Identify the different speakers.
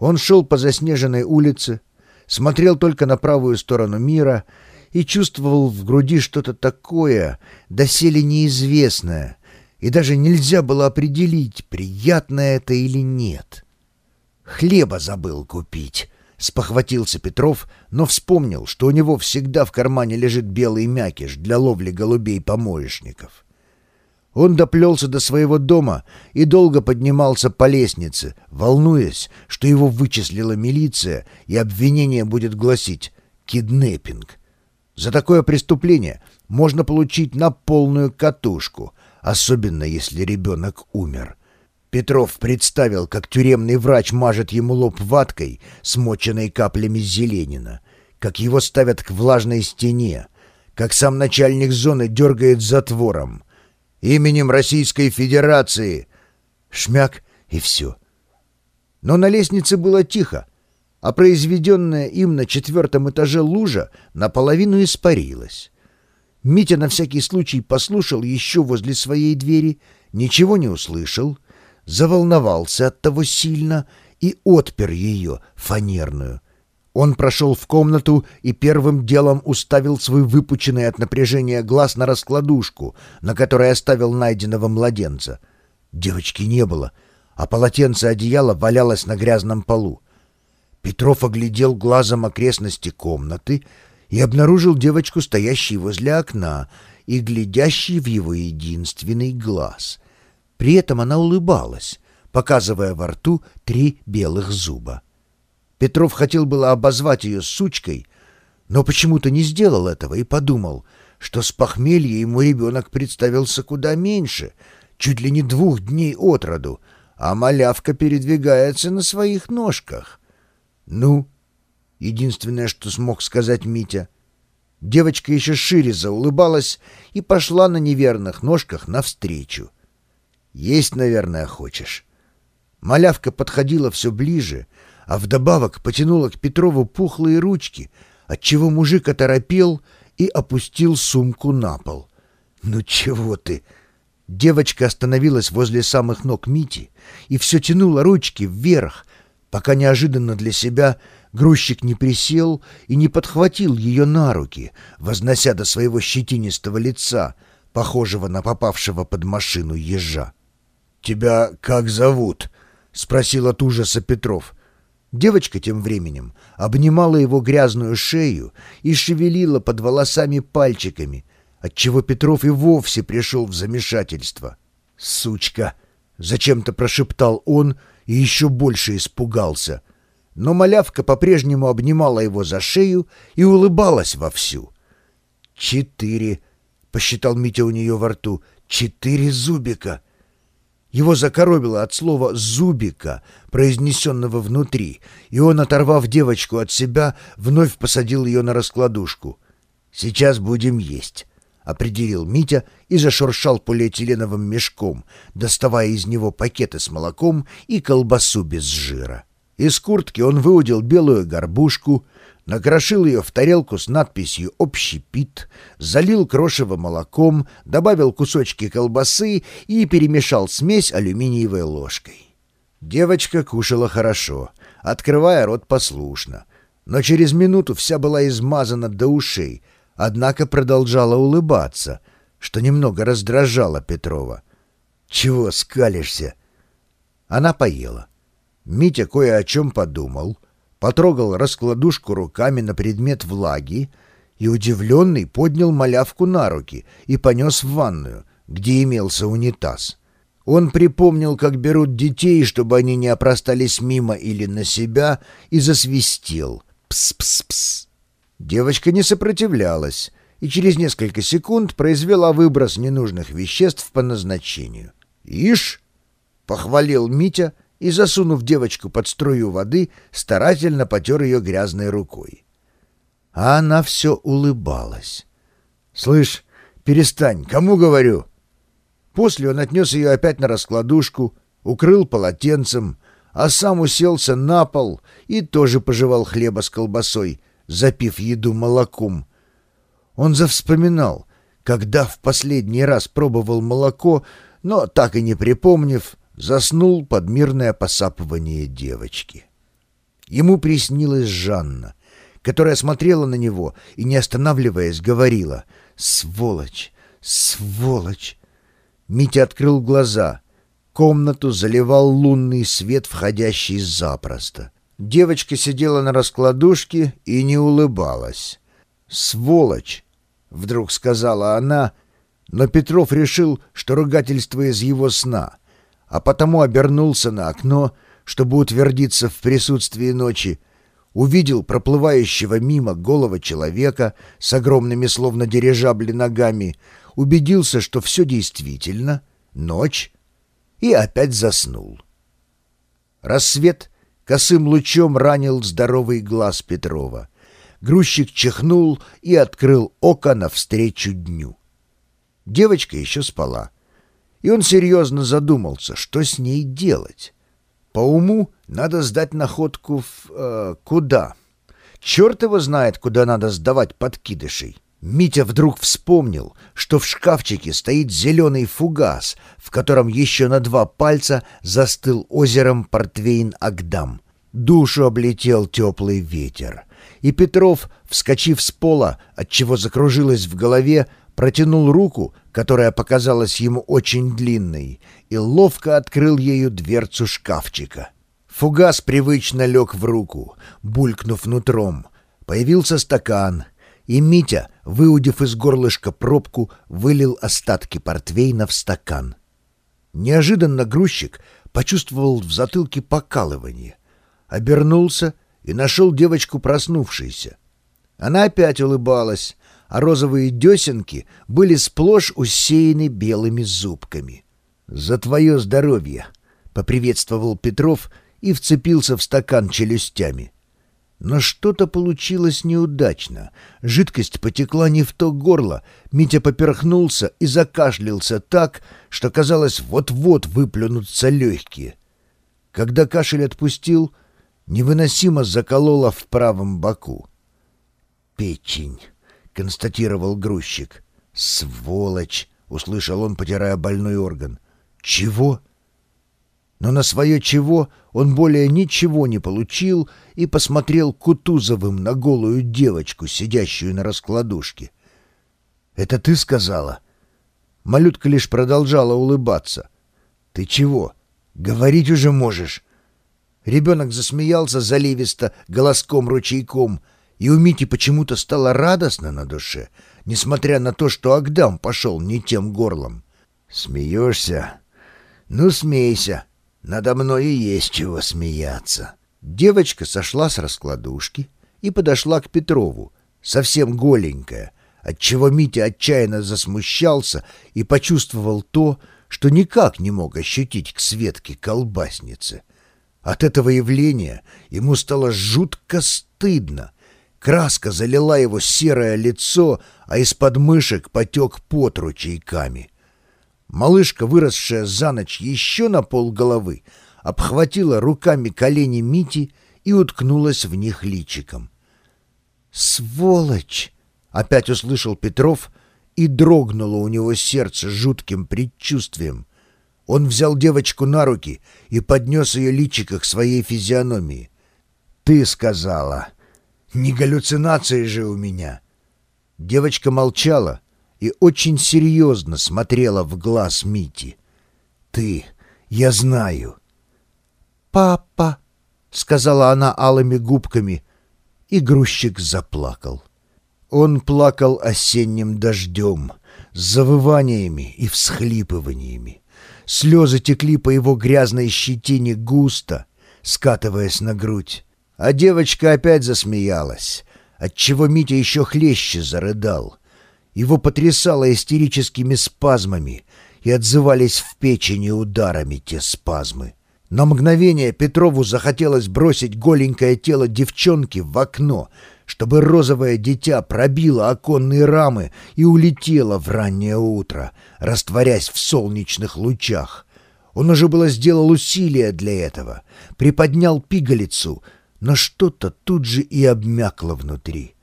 Speaker 1: Он шел по заснеженной улице, смотрел только на правую сторону мира и чувствовал в груди что-то такое, доселе неизвестное, и даже нельзя было определить, приятно это или нет. «Хлеба забыл купить», — спохватился Петров, но вспомнил, что у него всегда в кармане лежит белый мякиш для ловли голубей-помоечников. Он доплелся до своего дома и долго поднимался по лестнице, волнуясь, что его вычислила милиция, и обвинение будет гласить «киднеппинг». За такое преступление можно получить на полную катушку, особенно если ребенок умер. Петров представил, как тюремный врач мажет ему лоб ваткой, смоченной каплями зеленина, как его ставят к влажной стене, как сам начальник зоны дергает затвором — именем Российской Федерации. Шмяк и все. Но на лестнице было тихо, а произведенная им на четвертом этаже лужа наполовину испарилась. Митя на всякий случай послушал еще возле своей двери, ничего не услышал, заволновался от того сильно и отпер ее, фанерную — он прошел в комнату и первым делом уставил свой выпученный от напряжения глаз на раскладушку, на которой оставил найденного младенца. Девочки не было, а полотенце одеяла валялось на грязном полу. Петров оглядел глазом окрестности комнаты и обнаружил девочку, стоящей возле окна и глядящей в его единственный глаз. При этом она улыбалась, показывая во рту три белых зуба. Петров хотел было обозвать ее сучкой, но почему-то не сделал этого и подумал, что с похмелья ему ребенок представился куда меньше, чуть ли не двух дней от роду, а малявка передвигается на своих ножках. «Ну?» — единственное, что смог сказать Митя. Девочка еще шире заулыбалась и пошла на неверных ножках навстречу. «Есть, наверное, хочешь?» Малявка подходила все ближе — а вдобавок потянула к Петрову пухлые ручки, отчего мужик оторопел и опустил сумку на пол. «Ну чего ты?» Девочка остановилась возле самых ног Мити и все тянула ручки вверх, пока неожиданно для себя грузчик не присел и не подхватил ее на руки, вознося до своего щетинистого лица, похожего на попавшего под машину ежа. «Тебя как зовут?» — спросил от ужаса Петров. Девочка тем временем обнимала его грязную шею и шевелила под волосами пальчиками, отчего Петров и вовсе пришел в замешательство. «Сучка!» — зачем-то прошептал он и еще больше испугался. Но малявка по-прежнему обнимала его за шею и улыбалась вовсю. «Четыре!» — посчитал Митя у нее во рту. «Четыре зубика!» Его закоробило от слова «зубика», произнесенного внутри, и он, оторвав девочку от себя, вновь посадил ее на раскладушку. «Сейчас будем есть», — определил Митя и зашуршал полиэтиленовым мешком, доставая из него пакеты с молоком и колбасу без жира. Из куртки он выудил белую горбушку — накрошил ее в тарелку с надписью «Общепит», залил крошево молоком, добавил кусочки колбасы и перемешал смесь алюминиевой ложкой. Девочка кушала хорошо, открывая рот послушно, но через минуту вся была измазана до ушей, однако продолжала улыбаться, что немного раздражало Петрова. «Чего скалишься?» Она поела. Митя кое о чем подумал — потрогал раскладушку руками на предмет влаги и, удивленный, поднял малявку на руки и понес в ванную, где имелся унитаз. Он припомнил, как берут детей, чтобы они не опростались мимо или на себя, и засвистел. «Пс-пс-пс». Девочка не сопротивлялась и через несколько секунд произвела выброс ненужных веществ по назначению. «Ишь!» — похвалил Митя — и, засунув девочку под струю воды, старательно потер ее грязной рукой. А она все улыбалась. «Слышь, перестань, кому говорю?» После он отнес ее опять на раскладушку, укрыл полотенцем, а сам уселся на пол и тоже пожевал хлеба с колбасой, запив еду молоком. Он завспоминал, когда в последний раз пробовал молоко, но, так и не припомнив, заснул под мирное посапывание девочки. Ему приснилась Жанна, которая смотрела на него и, не останавливаясь, говорила «Сволочь! Сволочь!» Митя открыл глаза. Комнату заливал лунный свет, входящий запросто. Девочка сидела на раскладушке и не улыбалась. «Сволочь!» — вдруг сказала она, но Петров решил, что ругательство из его сна, а потому обернулся на окно, чтобы утвердиться в присутствии ночи, увидел проплывающего мимо голого человека с огромными словно дирижабли ногами, убедился, что все действительно, ночь, и опять заснул. Рассвет Косым лучом ранил здоровый глаз Петрова. Грузчик чихнул и открыл око навстречу дню. Девочка еще спала. И он серьезно задумался, что с ней делать. По уму надо сдать находку в... Э, куда? Черт его знает, куда надо сдавать подкидышей. Митя вдруг вспомнил, что в шкафчике стоит зеленый фугас, в котором еще на два пальца застыл озером портвейн Агдам. Душу облетел теплый ветер. И Петров, вскочив с пола, отчего закружилась в голове, протянул руку, которая показалась ему очень длинной, и ловко открыл ею дверцу шкафчика. Фугас привычно лег в руку, булькнув нутром. Появился стакан — и Митя, выудив из горлышка пробку, вылил остатки портвейна в стакан. Неожиданно грузчик почувствовал в затылке покалывание, обернулся и нашел девочку проснувшейся. Она опять улыбалась, а розовые десенки были сплошь усеяны белыми зубками. «За твое здоровье!» — поприветствовал Петров и вцепился в стакан челюстями. Но что-то получилось неудачно. Жидкость потекла не в то горло. Митя поперхнулся и закашлялся так, что казалось, вот-вот выплюнутся легкие. Когда кашель отпустил, невыносимо закололо в правом боку. «Печень», — констатировал грузчик. «Сволочь!» — услышал он, потирая больной орган. «Чего?» Но на свое «чего» он более ничего не получил и посмотрел Кутузовым на голую девочку, сидящую на раскладушке. «Это ты сказала?» Малютка лишь продолжала улыбаться. «Ты чего? Говорить уже можешь?» Ребенок засмеялся заливисто, голоском-ручейком, и у Мити почему-то стало радостно на душе, несмотря на то, что Агдам пошел не тем горлом. «Смеешься? Ну, смейся!» Надо мной и есть чего смеяться. Девочка сошла с раскладушки и подошла к Петрову, совсем голенькая, отчего Митя отчаянно засмущался и почувствовал то, что никак не мог ощутить к Светке колбасницы. От этого явления ему стало жутко стыдно. Краска залила его серое лицо, а из-под мышек потек пот ручейками. Малышка, выросшая за ночь еще на пол головы, обхватила руками колени Мити и уткнулась в них личиком. «Сволочь!» — опять услышал Петров, и дрогнуло у него сердце жутким предчувствием. Он взял девочку на руки и поднес ее личико к своей физиономии. «Ты сказала! Не галлюцинации же у меня!» Девочка молчала, и очень серьезно смотрела в глаз Мити. «Ты, я знаю». «Папа», — сказала она алыми губками, и грузчик заплакал. Он плакал осенним дождем, с завываниями и всхлипываниями. Слезы текли по его грязной щетине густо, скатываясь на грудь. А девочка опять засмеялась, отчего Митя еще хлеще зарыдал. Его потрясало истерическими спазмами, и отзывались в печени ударами те спазмы. На мгновение Петрову захотелось бросить голенькое тело девчонки в окно, чтобы розовое дитя пробило оконные рамы и улетело в раннее утро, растворясь в солнечных лучах. Он уже было сделал усилие для этого, приподнял пигалицу, но что-то тут же и обмякло внутри.